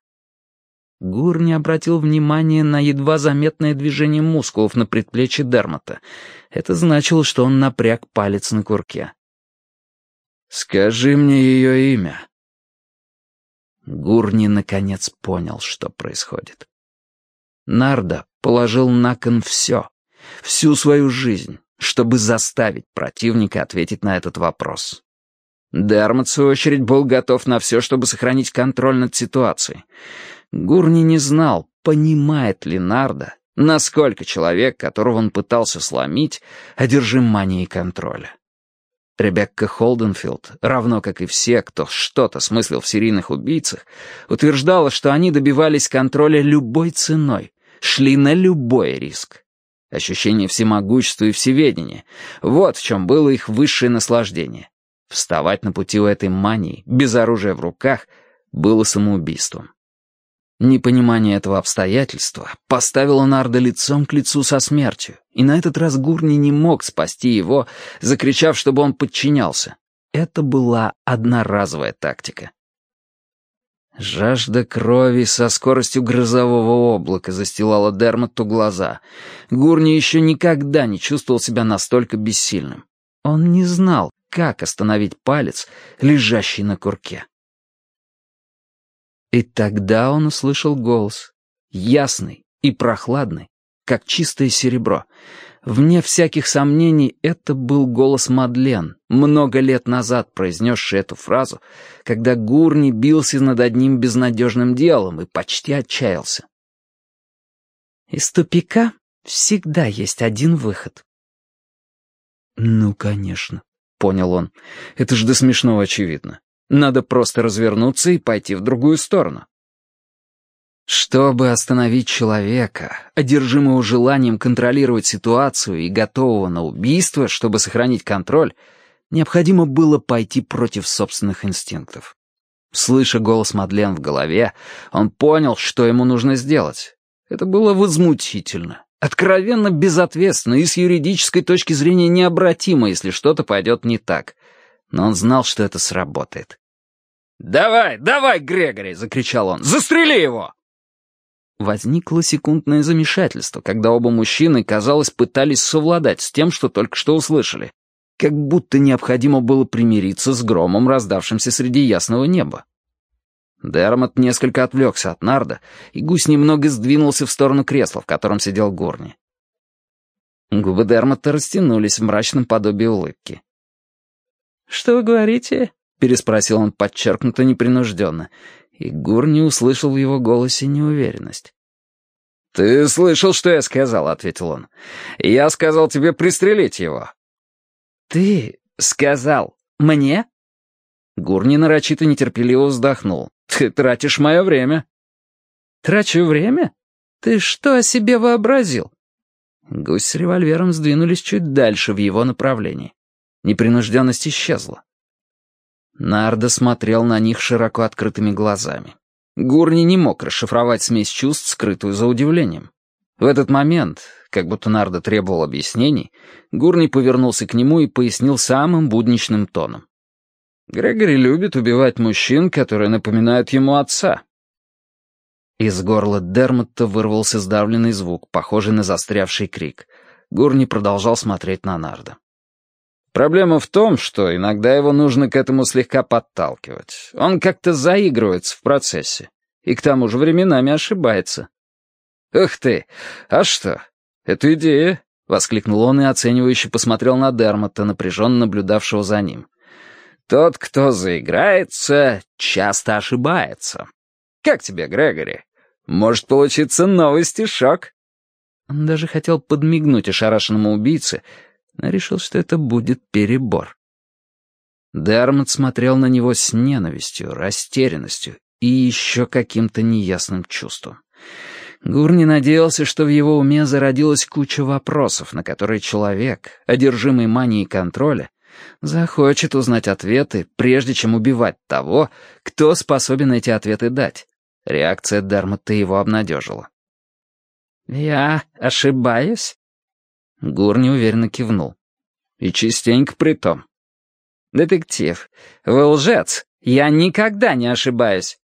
Гур не обратил внимания на едва заметное движение мускулов на предплечье Дермота. Это значило, что он напряг палец на курке. «Скажи мне ее имя». Гурни наконец понял, что происходит. Нарда положил на кон все, всю свою жизнь, чтобы заставить противника ответить на этот вопрос. Дермот, в свою очередь, был готов на все, чтобы сохранить контроль над ситуацией. Гурни не знал, понимает ли Нарда, насколько человек, которого он пытался сломить, одержим манией контроля. Ребекка Холденфилд, равно как и все, кто что-то смыслил в серийных убийцах, утверждала, что они добивались контроля любой ценой, шли на любой риск. Ощущение всемогущества и всеведения — вот в чем было их высшее наслаждение. Вставать на пути у этой мании, без оружия в руках, было самоубийством. Непонимание этого обстоятельства поставило Нарда лицом к лицу со смертью, и на этот раз Гурни не мог спасти его, закричав, чтобы он подчинялся. Это была одноразовая тактика. Жажда крови со скоростью грозового облака застилала Дермоту глаза. Гурни еще никогда не чувствовал себя настолько бессильным. Он не знал, как остановить палец, лежащий на курке. И тогда он услышал голос, ясный и прохладный, как чистое серебро. Вне всяких сомнений, это был голос Мадлен, много лет назад произнесший эту фразу, когда Гурни бился над одним безнадежным делом и почти отчаялся. «Из тупика всегда есть один выход». «Ну, конечно», — понял он. «Это ж до смешного очевидно. Надо просто развернуться и пойти в другую сторону». Чтобы остановить человека, одержимого желанием контролировать ситуацию и готового на убийство, чтобы сохранить контроль, необходимо было пойти против собственных инстинктов. Слыша голос Мадлен в голове, он понял, что ему нужно сделать. Это было возмутительно, откровенно безответственно и с юридической точки зрения необратимо, если что-то пойдет не так. Но он знал, что это сработает. «Давай, давай, Грегори!» — закричал он. «Застрели его!» Возникло секундное замешательство, когда оба мужчины, казалось, пытались совладать с тем, что только что услышали. Как будто необходимо было примириться с громом, раздавшимся среди ясного неба. Дермот несколько отвлекся от нарда, и гусь немного сдвинулся в сторону кресла, в котором сидел Горни. Губы Дермота растянулись в мрачном подобии улыбки. «Что вы говорите?» — переспросил он подчеркнуто непринужденно, и Гурни услышал в его голосе неуверенность. «Ты слышал, что я сказал?» — ответил он. «Я сказал тебе пристрелить его». «Ты сказал мне?» Гурни нарочито нетерпеливо вздохнул. «Ты тратишь мое время». «Трачу время? Ты что о себе вообразил?» Гусь с револьвером сдвинулись чуть дальше в его направлении. Непринужденность исчезла. Нарда смотрел на них широко открытыми глазами. Гурни не мог расшифровать смесь чувств, скрытую за удивлением. В этот момент, как будто Нарда требовал объяснений, Гурни повернулся к нему и пояснил самым будничным тоном. «Грегори любит убивать мужчин, которые напоминают ему отца». Из горла Дермотта вырвался сдавленный звук, похожий на застрявший крик. Гурни продолжал смотреть на Нарда. Проблема в том, что иногда его нужно к этому слегка подталкивать. Он как-то заигрывается в процессе. И к тому же временами ошибается. «Ух ты! А что? Это идея!» — воскликнул он и оценивающе посмотрел на Дермота, напряженно наблюдавшего за ним. «Тот, кто заиграется, часто ошибается. Как тебе, Грегори? Может получиться новый стишок?» Он даже хотел подмигнуть ошарашенному убийце, но решил, что это будет перебор. Дермот смотрел на него с ненавистью, растерянностью и еще каким-то неясным чувством. Гурни надеялся, что в его уме зародилась куча вопросов, на которые человек, одержимый манией контроля, захочет узнать ответы, прежде чем убивать того, кто способен эти ответы дать. Реакция Дермота его обнадежила. «Я ошибаюсь?» Гур неуверенно кивнул. И частенько при том. «Детектив, вы лжец. Я никогда не ошибаюсь».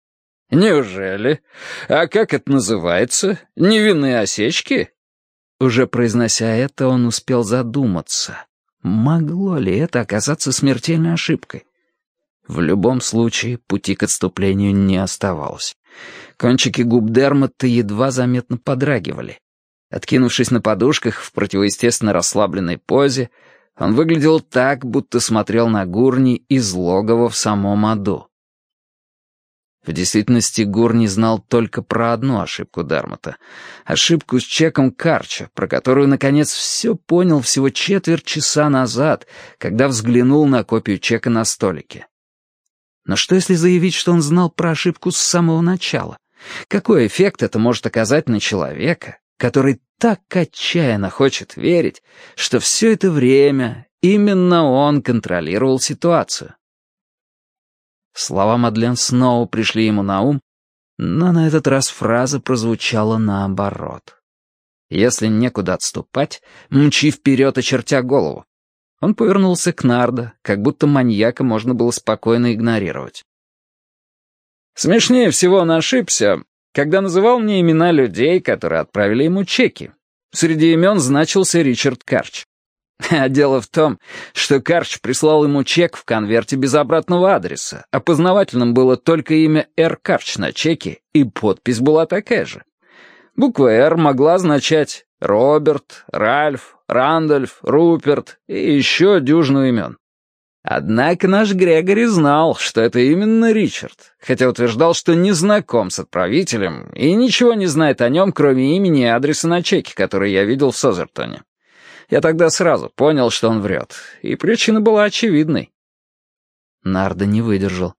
«Неужели? А как это называется? Невинные осечки?» Уже произнося это, он успел задуматься. Могло ли это оказаться смертельной ошибкой? В любом случае, пути к отступлению не оставалось. Кончики губ Дермота едва заметно подрагивали. Откинувшись на подушках в противоестественно расслабленной позе, он выглядел так, будто смотрел на Гурни из логова в самом аду. В действительности Гурни знал только про одну ошибку Дармата. Ошибку с чеком Карча, про которую, наконец, все понял всего четверть часа назад, когда взглянул на копию чека на столике. Но что если заявить, что он знал про ошибку с самого начала? Какой эффект это может оказать на человека, который так отчаянно хочет верить, что все это время именно он контролировал ситуацию. Слова Мадлен снова пришли ему на ум, но на этот раз фраза прозвучала наоборот. Если некуда отступать, мчи вперед, очертя голову. Он повернулся к Нардо, как будто маньяка можно было спокойно игнорировать. Смешнее всего он ошибся, когда называл мне имена людей, которые отправили ему чеки. Среди имен значился Ричард Карч. А дело в том, что Карч прислал ему чек в конверте без обратного адреса. Опознавательным было только имя Р. Карч на чеке, и подпись была такая же. Буква «Р» могла означать Роберт, Ральф, Рандольф, Руперт и еще дюжину имен. Однако наш Грегори знал, что это именно Ричард, хотя утверждал, что не знаком с отправителем и ничего не знает о нем, кроме имени и адреса на чеке, который я видел в Созертоне. Я тогда сразу понял, что он врет, и причина была очевидной. Нарда не выдержал.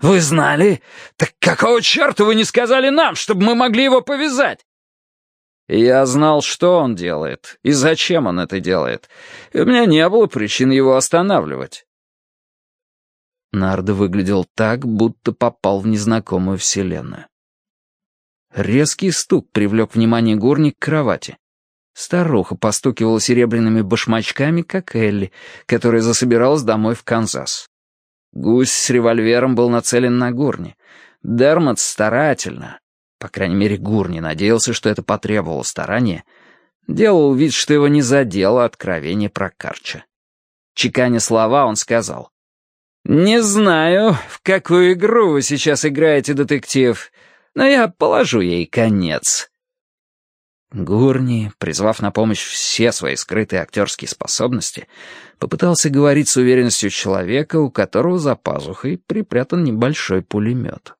«Вы знали? Так какого черта вы не сказали нам, чтобы мы могли его повязать?» Я знал, что он делает и зачем он это делает, и у меня не было причин его останавливать. Нардо выглядел так, будто попал в незнакомую вселенную. Резкий стук привлек внимание Гурни к кровати. Старуха постукивала серебряными башмачками, как Элли, которая засобиралась домой в Канзас. Гусь с револьвером был нацелен на Гурни. Дермот старательно, по крайней мере, Гурни надеялся, что это потребовало старания, делал вид, что его не задело откровение про Карча. Чеканя слова, он сказал. «Не знаю, в какую игру вы сейчас играете, детектив, но я положу ей конец». Гурни, призвав на помощь все свои скрытые актерские способности, попытался говорить с уверенностью человека, у которого за пазухой припрятан небольшой пулемет.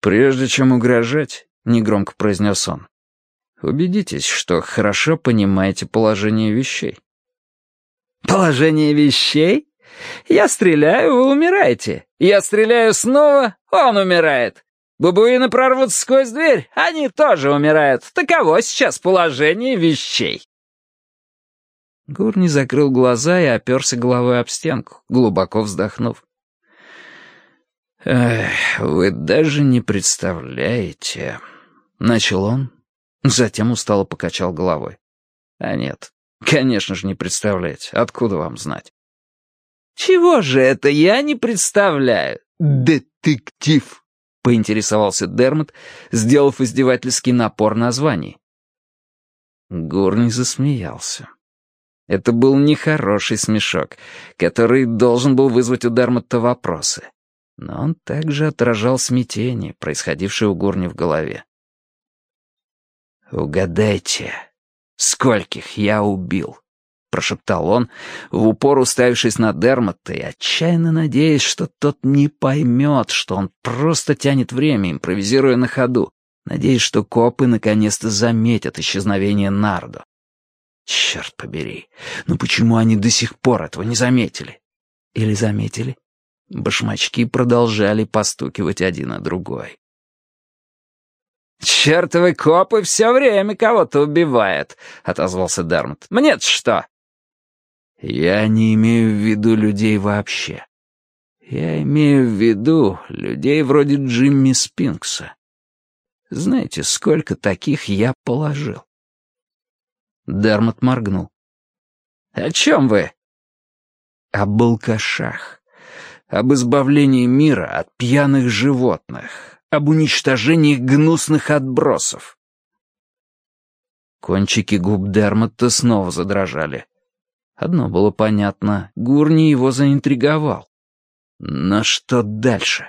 «Прежде чем угрожать», — негромко произнес он, — «убедитесь, что хорошо понимаете положение вещей». «Положение вещей? Я стреляю, вы умираете. Я стреляю снова, он умирает. Бабуины прорвутся сквозь дверь, они тоже умирают. Таково сейчас положение вещей». Гурни закрыл глаза и оперся головой об стенку, глубоко вздохнув. «Эх, вы даже не представляете...» — начал он, затем устало покачал головой. «А нет, конечно же не представляете. Откуда вам знать?» «Чего же это я не представляю?» «Детектив!» — поинтересовался Дермот, сделав издевательский напор названий. Гурни засмеялся. Это был нехороший смешок, который должен был вызвать у Дермота вопросы. Но он также отражал смятение, происходившее у Гурни в голове. «Угадайте, скольких я убил?» — прошептал он, в упор уставившись на Дермота и отчаянно надеясь, что тот не поймет, что он просто тянет время, импровизируя на ходу, надеясь, что копы наконец-то заметят исчезновение Нардо. Черт побери, ну почему они до сих пор этого не заметили? Или заметили? Башмачки продолжали постукивать один на другой. «Чертовы копы все время кого-то убивают», — отозвался Дармот. «Мне-то что?» Я не имею в виду людей вообще. Я имею в виду людей вроде Джимми Спинкса. Знаете, сколько таких я положил?» Дермот моргнул. «О чем вы?» «О балкашах. Об избавлении мира от пьяных животных. Об уничтожении гнусных отбросов». Кончики губ Дермота снова задрожали. Одно было понятно, Гурни его заинтриговал. Но что дальше?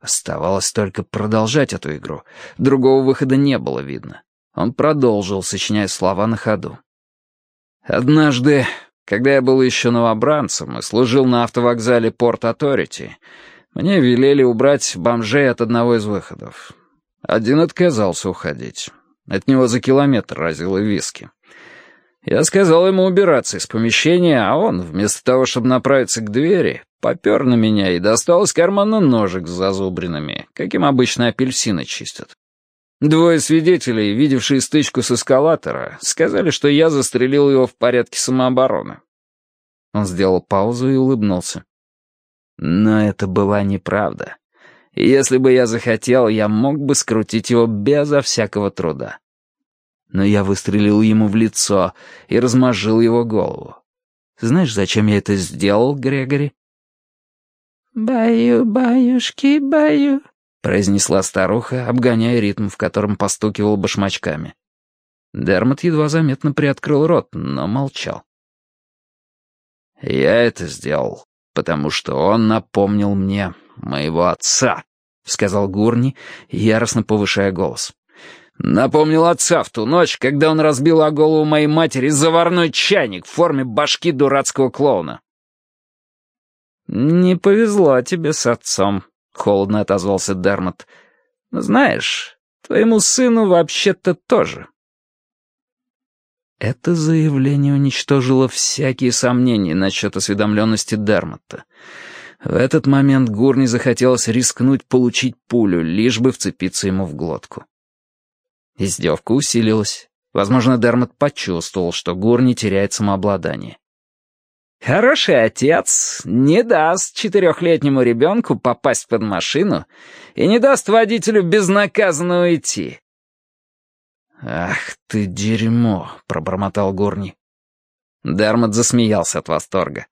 Оставалось только продолжать эту игру. Другого выхода не было видно. Он продолжил, сочиняя слова на ходу. «Однажды, когда я был еще новобранцем и служил на автовокзале Порт Аторити, мне велели убрать бомжей от одного из выходов. Один отказался уходить. От него за километр разило виски. Я сказал ему убираться из помещения, а он, вместо того, чтобы направиться к двери, попер на меня и достал из кармана ножик с зазубринами, каким обычно апельсины чистят. Двое свидетелей, видевшие стычку с эскалатора, сказали, что я застрелил его в порядке самообороны. Он сделал паузу и улыбнулся. Но это была неправда. если бы я захотел, я мог бы скрутить его безо всякого труда но я выстрелил ему в лицо и размажил его голову. Знаешь, зачем я это сделал, Грегори?» «Баю, баюшки, баю», — произнесла старуха, обгоняя ритм, в котором постукивал башмачками. Дермот едва заметно приоткрыл рот, но молчал. «Я это сделал, потому что он напомнил мне моего отца», — сказал Гурни, яростно повышая голос. Напомнил отца в ту ночь, когда он разбил о голову моей матери заварной чайник в форме башки дурацкого клоуна. «Не повезло тебе с отцом», — холодно отозвался Дермот. «Знаешь, твоему сыну вообще-то тоже». Это заявление уничтожило всякие сомнения насчет осведомленности Дермотта. В этот момент Гурни захотелось рискнуть получить пулю, лишь бы вцепиться ему в глотку. Издевка усилилась. Возможно, Дермот почувствовал, что Гурни теряет самообладание. «Хороший отец не даст четырехлетнему ребенку попасть под машину и не даст водителю безнаказанно уйти». «Ах ты дерьмо!» — пробормотал Гурни. Дермот засмеялся от восторга.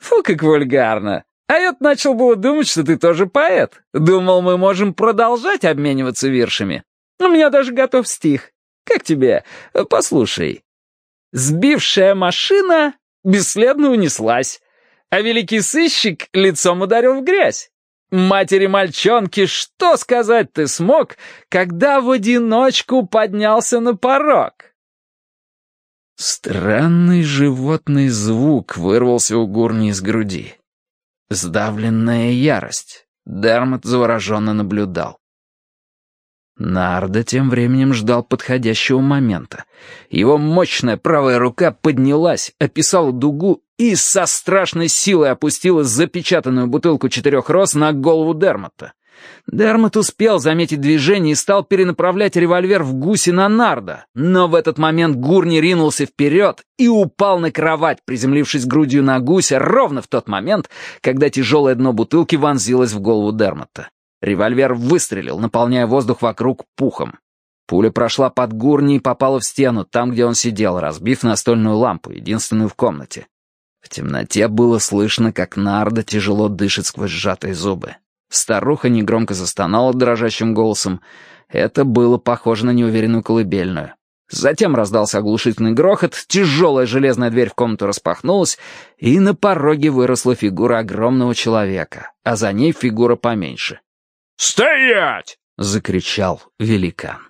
«Фу, как вульгарно! А я начал было думать, что ты тоже поэт. Думал, мы можем продолжать обмениваться виршами. У меня даже готов стих. Как тебе? Послушай. Сбившая машина бесследно унеслась, а великий сыщик лицом ударил в грязь. Матери мальчонки, что сказать ты смог, когда в одиночку поднялся на порог? Странный животный звук вырвался у Гурни из груди. Сдавленная ярость. Дермот завороженно наблюдал. Нарда тем временем ждал подходящего момента. Его мощная правая рука поднялась, описала дугу и со страшной силой опустила запечатанную бутылку четырех роз на голову Дермота. Дермот успел заметить движение и стал перенаправлять револьвер в гуси на Нарда, но в этот момент Гурни ринулся вперед и упал на кровать, приземлившись грудью на гуся ровно в тот момент, когда тяжелое дно бутылки вонзилось в голову Дермота. Револьвер выстрелил, наполняя воздух вокруг пухом. Пуля прошла под Гурни и попала в стену, там, где он сидел, разбив настольную лампу, единственную в комнате. В темноте было слышно, как Нарда тяжело дышит сквозь сжатые зубы. Старуха негромко застонала дрожащим голосом. Это было похоже на неуверенную колыбельную. Затем раздался оглушительный грохот, тяжелая железная дверь в комнату распахнулась, и на пороге выросла фигура огромного человека, а за ней фигура поменьше. «Стоять!» — закричал великан.